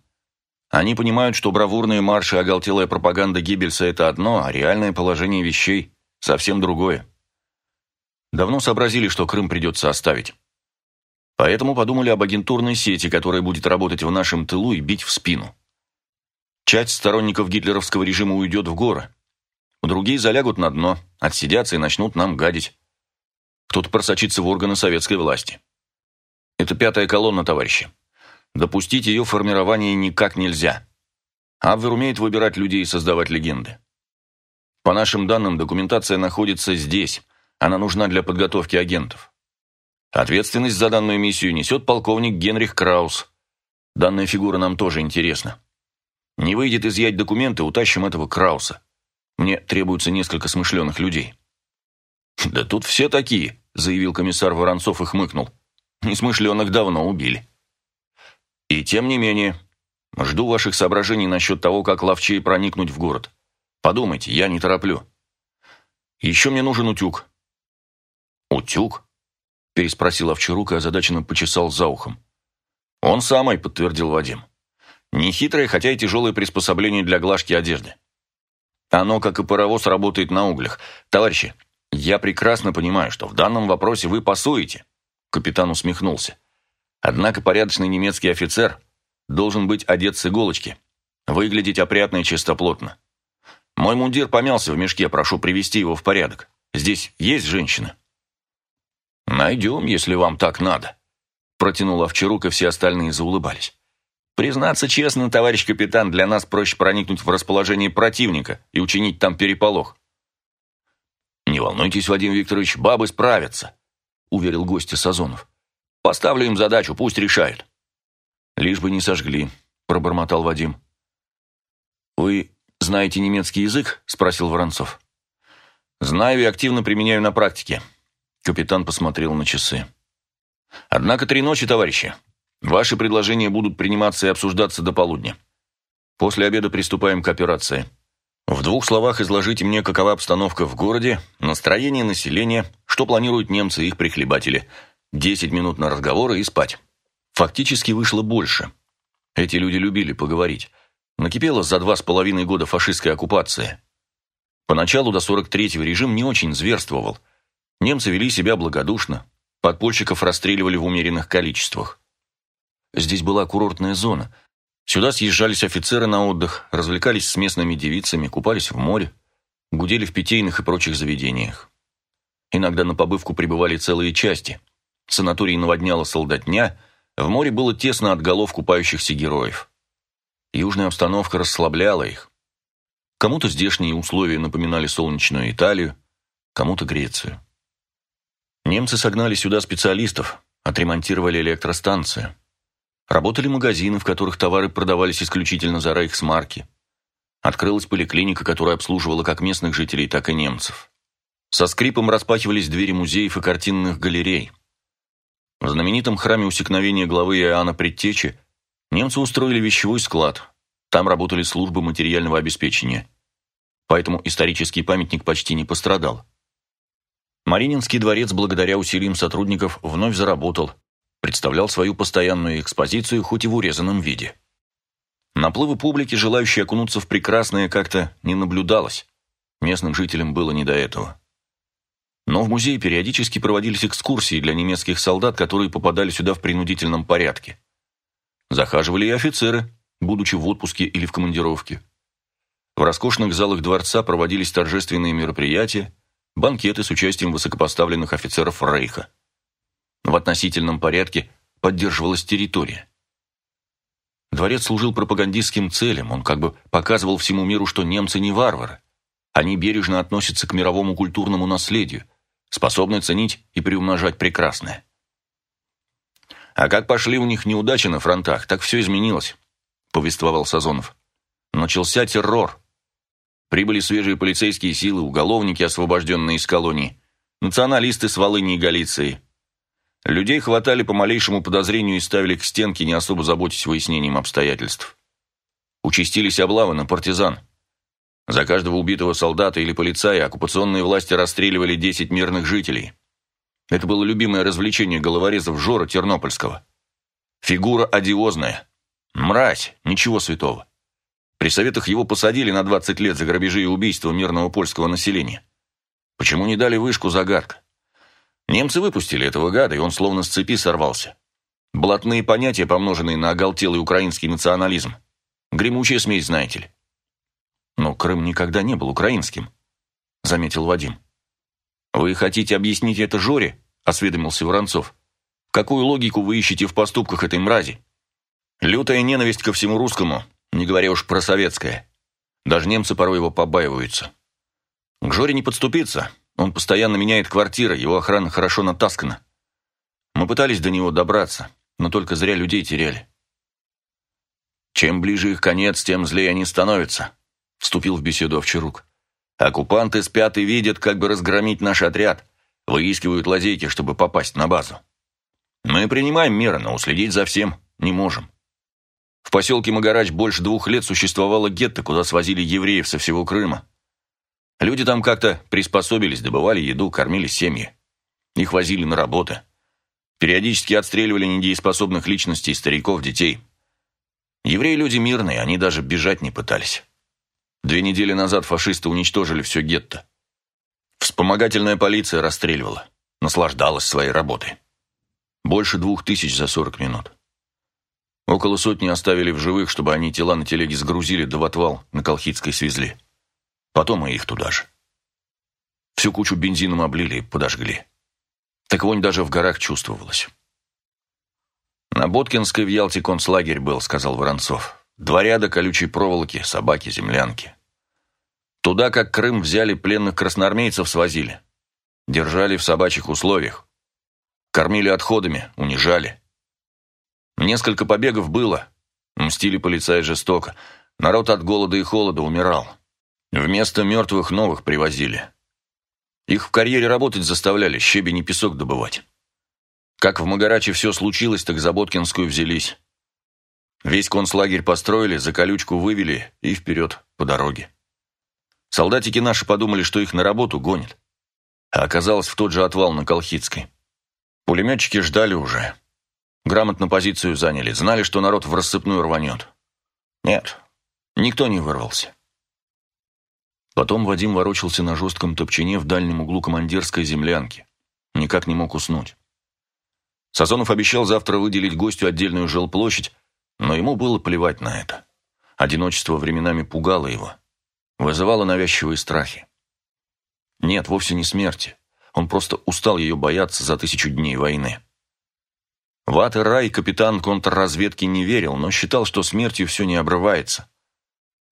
«Они понимают, что бравурные марши и оголтелая пропаганда Гиббельса — это одно, а реальное положение вещей совсем другое. Давно сообразили, что Крым придется оставить. Поэтому подумали об агентурной сети, которая будет работать в нашем тылу и бить в спину. Часть сторонников гитлеровского режима уйдет в горы. Другие залягут на дно, отсидятся и начнут нам гадить. Кто-то просочится в органы советской власти. Это пятая колонна, товарищи. Допустить ее формирование никак нельзя. Абвер умеет выбирать людей и создавать легенды. По нашим данным, документация находится здесь. Она нужна для подготовки агентов. Ответственность за данную миссию несет полковник Генрих Краус. Данная фигура нам тоже интересна. Не выйдет изъять документы, утащим этого Крауса. Мне требуется несколько смышленых людей». «Да тут все такие», — заявил комиссар Воронцов и хмыкнул. «Несмышленных давно убили». «И тем не менее, жду ваших соображений насчет того, как ловчей проникнуть в город. Подумайте, я не тороплю. Еще мне нужен утюг». «Утюг?» – переспросил Овчарук и озадаченно почесал за ухом. «Он самый», – подтвердил Вадим. «Нехитрое, хотя и тяжелое приспособление для глажки одежды. Оно, как и паровоз, работает на углях. Товарищи, я прекрасно понимаю, что в данном вопросе вы пасуете». Капитан усмехнулся. «Однако порядочный немецкий офицер должен быть одет с иголочки, выглядеть опрятно и чистоплотно. Мой мундир помялся в мешке, прошу привести его в порядок. Здесь есть женщина?» «Найдем, если вам так надо», – протянул Овчарук, и все остальные заулыбались. «Признаться честно, товарищ капитан, для нас проще проникнуть в расположение противника и учинить там переполох». «Не волнуйтесь, Вадим Викторович, бабы справятся», – уверил гостя Сазонов. «Поставлю им задачу, пусть решают». «Лишь бы не сожгли», – пробормотал Вадим. «Вы «Знаете немецкий язык?» – спросил Воронцов. «Знаю и активно применяю на практике». Капитан посмотрел на часы. «Однако три ночи, товарищи. Ваши предложения будут приниматься и обсуждаться до полудня. После обеда приступаем к операции. В двух словах изложите мне, какова обстановка в городе, настроение населения, что планируют немцы и их прихлебатели. Десять минут на разговоры и спать». Фактически вышло больше. Эти люди любили поговорить. Накипела за два с половиной года фашистская оккупация. Поначалу до 43-го режим не очень зверствовал. Немцы вели себя благодушно, подпольщиков расстреливали в умеренных количествах. Здесь была курортная зона. Сюда съезжались офицеры на отдых, развлекались с местными девицами, купались в море, гудели в питейных и прочих заведениях. Иногда на побывку прибывали целые части. Санаторий наводняла солдатня, в море было тесно от голов купающихся героев. Южная обстановка расслабляла их. Кому-то здешние условия напоминали солнечную Италию, кому-то Грецию. Немцы согнали сюда специалистов, отремонтировали электростанцию. Работали магазины, в которых товары продавались исключительно за рейхсмарки. Открылась поликлиника, которая обслуживала как местных жителей, так и немцев. Со скрипом распахивались двери музеев и картинных галерей. В знаменитом храме усекновения главы Иоанна Предтечи Немцы устроили вещевой склад. Там работали службы материального обеспечения. Поэтому исторический памятник почти не пострадал. Марининский дворец благодаря усилиям сотрудников вновь заработал. представлял свою постоянную экспозицию, хоть и в урезанном виде. Наплывы публики, желающей окунуться в прекрасное, как-то не наблюдалось. Местным жителям было не до этого. Но в музее периодически проводились экскурсии для немецких солдат, которые попадали сюда в принудительном порядке. Захаживали и офицеры, будучи в отпуске или в командировке. В роскошных залах дворца проводились торжественные мероприятия, банкеты с участием высокопоставленных офицеров Рейха. В относительном порядке поддерживалась территория. Дворец служил пропагандистским целям, он как бы показывал всему миру, что немцы не варвары. Они бережно относятся к мировому культурному наследию, способны ценить и приумножать прекрасное. «А как пошли у них неудачи на фронтах, так все изменилось», — повествовал Сазонов. «Начался террор. Прибыли свежие полицейские силы, уголовники, освобожденные из колонии, националисты с Волыни и Галиции. Людей хватали по малейшему подозрению и ставили к стенке, не особо заботясь выяснением обстоятельств. Участились облавы на партизан. За каждого убитого солдата или полицая оккупационные власти расстреливали 10 мирных жителей. Это было любимое развлечение головорезов Жора Тернопольского. Фигура одиозная. Мразь, ничего святого. При советах его посадили на 20 лет за грабежи и убийства мирного польского населения. Почему не дали вышку, загадка. Немцы выпустили этого гада, и он словно с цепи сорвался. Блатные понятия, помноженные на оголтелый украинский национализм. Гремучая смесь, знаете ли. Но Крым никогда не был украинским, заметил Вадим. Вы хотите объяснить это Жоре? осведомился Воронцов. Какую логику вы ищете в поступках этой мрази? Лютая ненависть ко всему русскому, не говоря уж про советское. Даже немцы порой его побаиваются. К Жоре не подступиться, он постоянно меняет квартиры, его охрана хорошо натаскана. Мы пытались до него добраться, но только зря людей теряли. Чем ближе их конец, тем злее они становятся, вступил в беседу Овчарук. Оккупанты спят и видят, как бы разгромить наш отряд, выискивают лазейки, чтобы попасть на базу. Мы принимаем меры, но уследить за всем не можем. В поселке Магарач больше двух лет существовало гетто, куда свозили евреев со всего Крыма. Люди там как-то приспособились, добывали еду, кормили семьи. Их возили на работы. Периодически отстреливали недееспособных личностей, стариков, детей. Евреи люди мирные, они даже бежать не пытались. Две недели назад фашисты уничтожили все гетто. Вспомогательная полиция расстреливала, наслаждалась своей работой. Больше двух тысяч за сорок минут. Около сотни оставили в живых, чтобы они тела на телеге сгрузили, да в отвал на Колхидской свезли. Потом и их туда же. Всю кучу бензином облили и подожгли. Так вонь даже в горах чувствовалась. «На Боткинской в Ялте концлагерь был», — сказал Воронцов. «Два ряда колючей проволоки, собаки, землянки. Туда, как Крым, взяли пленных красноармейцев, свозили. Держали в собачьих условиях. Кормили отходами, унижали. Несколько побегов было. Мстили полицаи жестоко. Народ от голода и холода умирал. Вместо мертвых новых привозили. Их в карьере работать заставляли, щебень и песок добывать. Как в Магараче все случилось, так за Боткинскую взялись. Весь концлагерь построили, за колючку вывели и вперед по дороге. Солдатики наши подумали, что их на работу гонят. А оказалось в тот же отвал на Колхидской. Пулеметчики ждали уже. Грамотно позицию заняли, знали, что народ в рассыпную рванет. Нет, никто не вырвался. Потом Вадим ворочался на жестком топчине в дальнем углу командирской землянки. Никак не мог уснуть. Сазонов обещал завтра выделить гостю отдельную жилплощадь, но ему было плевать на это. Одиночество временами пугало его, вызывало навязчивые страхи. Нет, вовсе не смерти. Он просто устал ее бояться за тысячу дней войны. В ад и рай капитан контрразведки не верил, но считал, что смертью все не обрывается.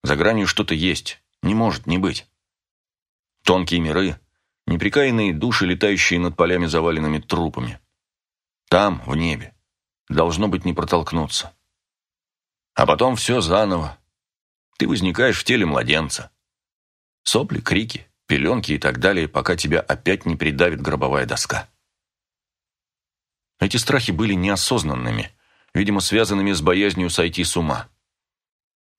За гранью что-то есть, не может не быть. Тонкие миры, неприкаянные души, летающие над полями, заваленными трупами. Там, в небе, должно быть не протолкнуться. А потом все заново. Ты возникаешь в теле младенца. Сопли, крики, пеленки и так далее, пока тебя опять не придавит гробовая доска. Эти страхи были неосознанными, видимо, связанными с боязнью сойти с ума.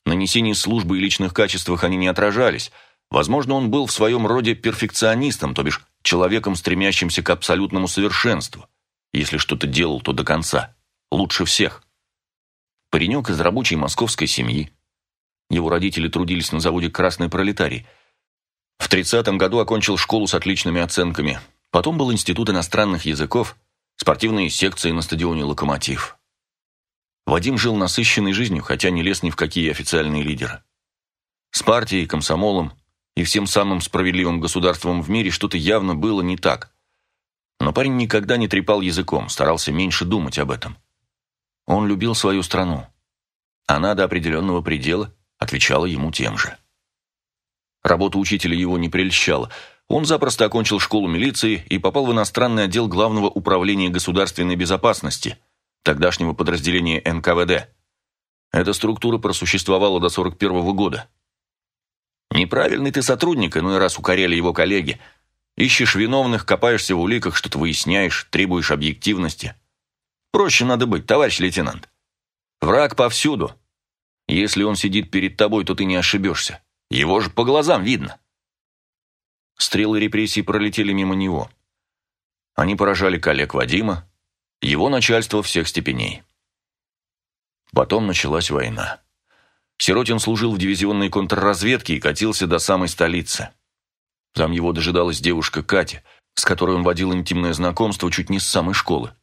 На несении службы и личных качествах они не отражались. Возможно, он был в своем роде перфекционистом, то бишь человеком, стремящимся к абсолютному совершенству. Если что-то делал, то до конца. Лучше всех. Паренек из рабочей московской семьи. Его родители трудились на заводе «Красный пролетарий». В 30-м году окончил школу с отличными оценками. Потом был институт иностранных языков, спортивные секции на стадионе «Локомотив». Вадим жил насыщенной жизнью, хотя не лез ни в какие официальные лидеры. С партией, комсомолом и всем самым справедливым государством в мире что-то явно было не так. Но парень никогда не трепал языком, старался меньше думать об этом. Он любил свою страну. Она до определенного предела отвечала ему тем же. Работа учителя его не прельщала. Он запросто окончил школу милиции и попал в иностранный отдел Главного управления государственной безопасности – тогдашнего подразделения НКВД. Эта структура просуществовала до 41 -го года. Неправильный ты сотрудник, иной раз укоряли его коллеги. Ищешь виновных, копаешься в уликах, что-то выясняешь, требуешь объективности. Проще надо быть, товарищ лейтенант. Враг повсюду. Если он сидит перед тобой, то ты не ошибешься. Его же по глазам видно. Стрелы репрессий пролетели мимо него. Они поражали коллег Вадима, его начальство всех степеней. Потом началась война. Сиротин служил в дивизионной контрразведке и катился до самой столицы. Там его дожидалась девушка Катя, с которой он водил интимное знакомство чуть не с самой школы.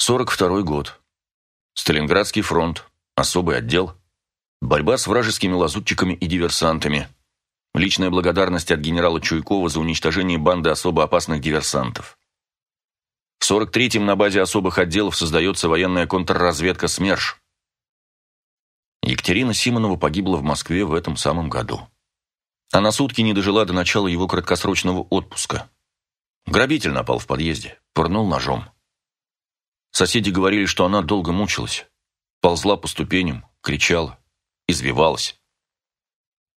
42 год. Сталинградский фронт, особый отдел, борьба с вражескими лазутчиками и диверсантами, личная благодарность от генерала Чуйкова за уничтожение банды особо опасных диверсантов. В 43-м на базе особых отделов создается военная контрразведка СМЕРШ. Екатерина Симонова погибла в Москве в этом самом году. Она сутки не дожила до начала его краткосрочного отпуска. Грабитель напал в подъезде, пырнул ножом. Соседи говорили, что она долго мучилась. Ползла по ступеням, кричала, извивалась.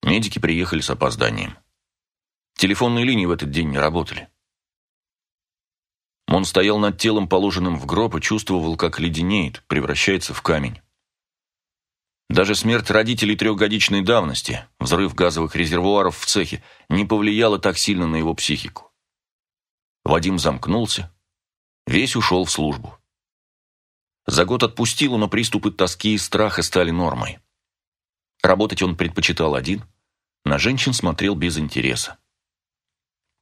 Медики приехали с опозданием. Телефонные линии в этот день не работали. Он стоял над телом, положенным в гроб, и чувствовал, как леденеет, превращается в камень. Даже смерть родителей трехгодичной давности, взрыв газовых резервуаров в цехе, не повлияла так сильно на его психику. Вадим замкнулся, весь ушел в службу. За год отпустил, но приступы тоски и страха стали нормой. Работать он предпочитал один, на женщин смотрел без интереса.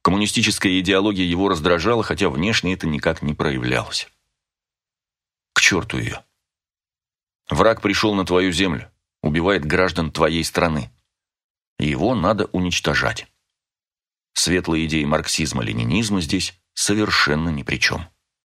Коммунистическая идеология его раздражала, хотя внешне это никак не проявлялось. К черту ее. Враг пришел на твою землю, убивает граждан твоей страны. Его надо уничтожать. Светлые идеи марксизма-ленинизма здесь совершенно ни при чем.